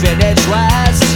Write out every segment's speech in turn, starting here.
finish last.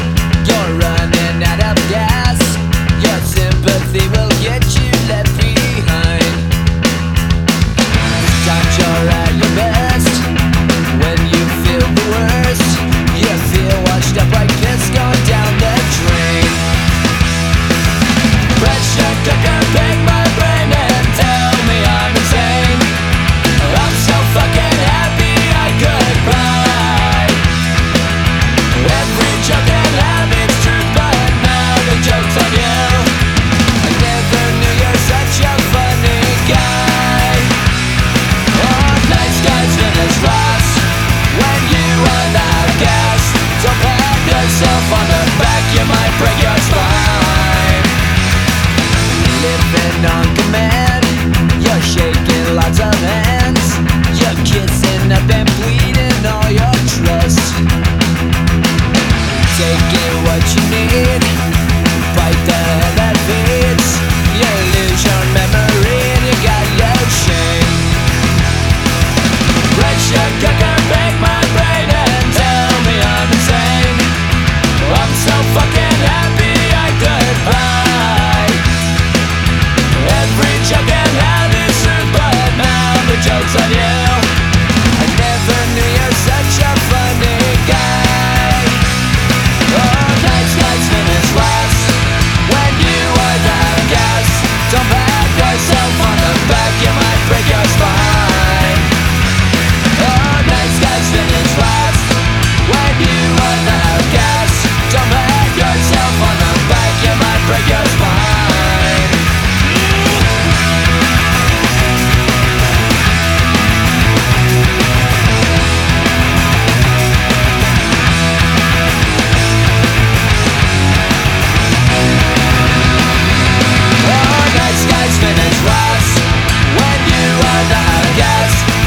on command You're shaking lots of hands. You're kissing up and bleeding all your trust. Taking what you need.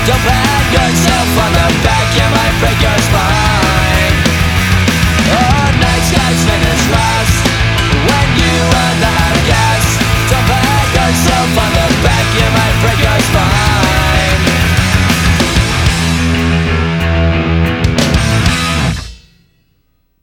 Don't pat yourself on the back, you might break your